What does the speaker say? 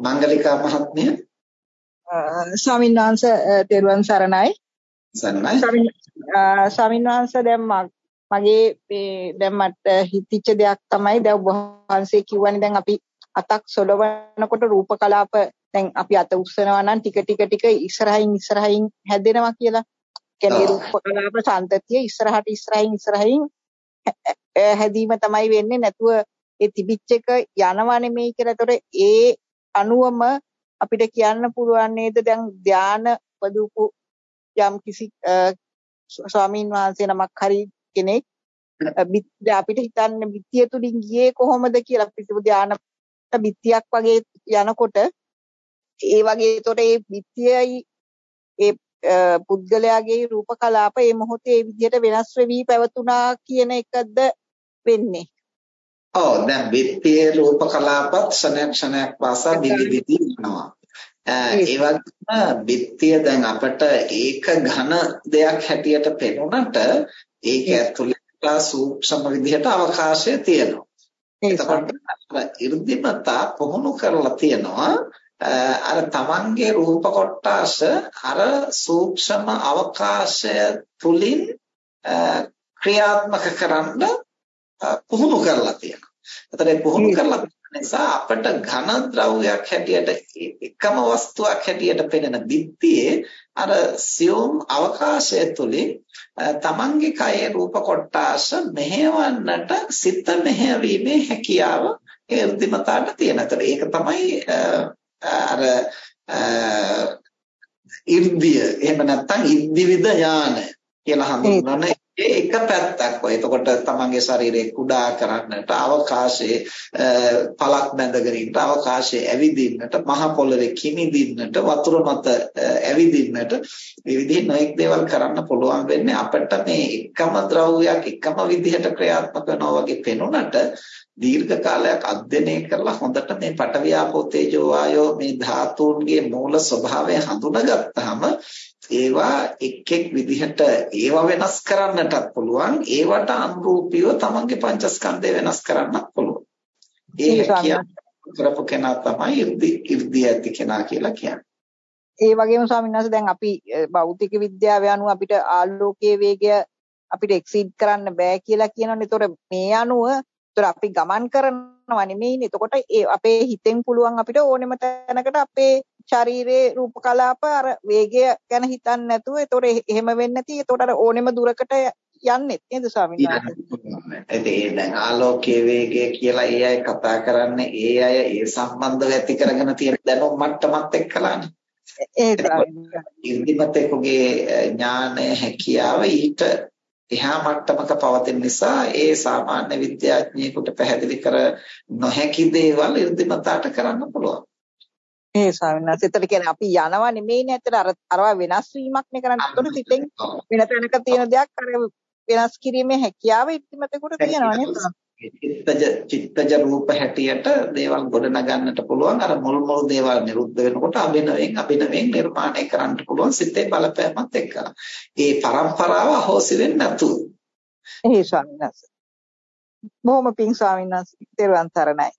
මංගලිකා මහත්මිය ස්වාමීන් වහන්සේ තෙරුවන් සරණයි. සරණයි. ස්වාමීන් වහන්සේ දැන් මගේ මේ දැන් මට හිතිච්ච දෙයක් තමයි දැන් ඔබ වහන්සේ කිව්වනේ දැන් අපි අතක් සොලවනකොට රූප කලාප දැන් අපි අත උස්සනවා නම් ටික ටික ටික ඉස්සරහින් ඉස්සරහින් හැදෙනවා කියලා. කියන්නේ රූප කලාප සම්තතිය ඉස්සරහට ඉස්සරහින් ඉස්සරහින් හැදීම තමයි වෙන්නේ නැතුව ඒ තිබිච්ච එක යනවා නෙමෙයි කියලා. ඒතොර ඒ අනුවම අපිට කියන්න පුළුවන් නේද? දැන් ධාන වදුපු යම් කිසි ස්වාමීන් වහන්සේ නමක් හරි කෙනෙක් අපිට හිතන්න බිත්තිය තුලින් ගියේ කොහොමද කියලා අපිට ධාන බිත්තියක් වගේ යනකොට ඒ වගේ ඒතොර ඒ බිත්තියයි ඒ පුද්ගලයාගේ රූප කලාප ඒ මොහොතේ ඒ විදිහට වෙනස් වෙවි පැවතුනා කියන එකද වෙන්නේ ඔව් දැන් බිත්තියේ රූප කලාපත් ක්ෂණයක් ක්ෂණයක් පාසා දිවි දිවි යනවා. ඒ වගේම බිත්තිය දැන් අපට ඒක ඝන දෙයක් හැටියට පෙනුනට ඒක ඇතුළේ සූක්ෂම විදිහට අවකාශය තියෙනවා. එතකොට ඉර්ධිමතා පුහුණු කරලා තියෙනවා අර තමන්ගේ රූප කොටාස අර සූක්ෂම අවකාශය තුලින් ක්‍රියාත්මක කරන්න පුහුණු කරලා තියෙනවා. එතකොට පුහුණු කරලා නිසා අපිට ඝන ද්‍රව්‍යයක් හැටියට එකම වස්තුවක් හැටියට පෙනෙන බිත්තියේ අර සියුම් අවකාශය තුලින් තමන්ගේ කයේ රූප කොටාස මෙහෙවන්නට සිත මෙහෙවීමේ හැකියාව ඒ උද්දිමතාවට තියෙන. ඒක තමයි අර ඉර්ධිය එහෙම නැත්නම් ඉද්දිවිද ඥාන කියලා හඳුන්වන පැත්තක් ඔය. එතකොට තමන්ගේ ශරීරය කුඩා කරන්නට අවකාශයේ පළක් බැඳගෙන ඉන්න අවකාශයේ ඇවිදින්නට මහ පොළවේ කිමිදින්නට වතුර මත ඇවිදින්නට මේ විදිහේ නොඑක් දේවල් කරන්න පුළුවන් වෙන්නේ අපිට මේ එකම ද්‍රව්‍යයක් එකම විදිහට ක්‍රියාත්මක වෙනවා වගේ පෙනුනට දීර්ඝ කාලයක් අධ්‍යයනය කරලා හොඳට මේ පටවියාපෝ තේජෝ වායෝ මේ ධාතුන්ගේ මූල ස්වභාවය හඳුනාගත්තාම ඒවා එක් එක් විදිහට ඒවා වෙනස් කරන්නටත් පුළුවන් ඒවට අනුරූපීව තමන්ගේ පංචස්කන්ධය වෙනස් කරන්නත් පුළුවන්. ඒ කරපු කෙනා තමයි ඉර්ධි ඇති කෙනා කියලා කියන්නේ. ඒ වගේම ස්වාමීන් වහන්සේ දැන් අපි භෞතික විද්‍යාව අනුව අපිට ආලෝකයේ වේගය අපිට එක්සීඩ් කරන්න බෑ කියලා කියනවනේ. ඒතොර මේ අනුව ඒතොර අපි ගමන් කරනවා නෙමෙයිනේ. එතකොට ඒ අපේ හිතෙන් පුළුවන් අපිට ඕනෙම තැනකට අපේ ශරීරයේ රූප කලාප අර වේගය ගැන හිතන්නේ නැතුව ඒතොර එහෙම වෙන්නේ නැති ඒතොර අර ඕනෙම දුරකට යන්නේ නේද ස්වාමීන් වහන්සේ? දැන් ආලෝකයේ වේගය කියලා ඒ අය කතා කරන්නේ ඒ අය ඒ සම්බන්ධව ඇති කරගෙන තියෙන දැනුම් මට්ටමත් එක්කලානේ. ඒ ඉර්ධිමතෙකුගේ ඥානය හැකියාව ඊට එහා මට්ටමක පවතින නිසා ඒ සාමාන්‍ය විද්‍යාඥයෙකුට පැහැදිලි කර නොහැකි දේවල් ඉර්ධිමතට කරන්න පුළුවන්. ඒ ස්වාමීන් වහන්සේ එතන කියන්නේ අපි යනවා නෙමෙයිනේ ඇත්තට අර අරවා වෙනස් වීමක් නේ කරන්නේ. ඒතකොට සිතෙන් වෙන තැනක තියෙන දෙයක් අර වෙනස් කිරීමේ හැකියාව ඉතිමතෙකුට තියෙනවා නේද? චිත්තජ චිත්තජ රූප හැටියට දේවල් ගොඩනගන්නට පුළුවන් අර මුල් මුල් දේවල් නිරුද්ධ වෙනකොට අභිනවයෙන් අභිනවයෙන් නිර්මාණය කරන්න පුළුවන් සිතේ බලපෑමත් එක්කලා. ඒ પરම්පරාව අහෝසි වෙන්නේ නැතුව. එහේ ස්වාමීන් වහන්සේ. බොහොම පිං ස්වාමීන් වහන්සේ.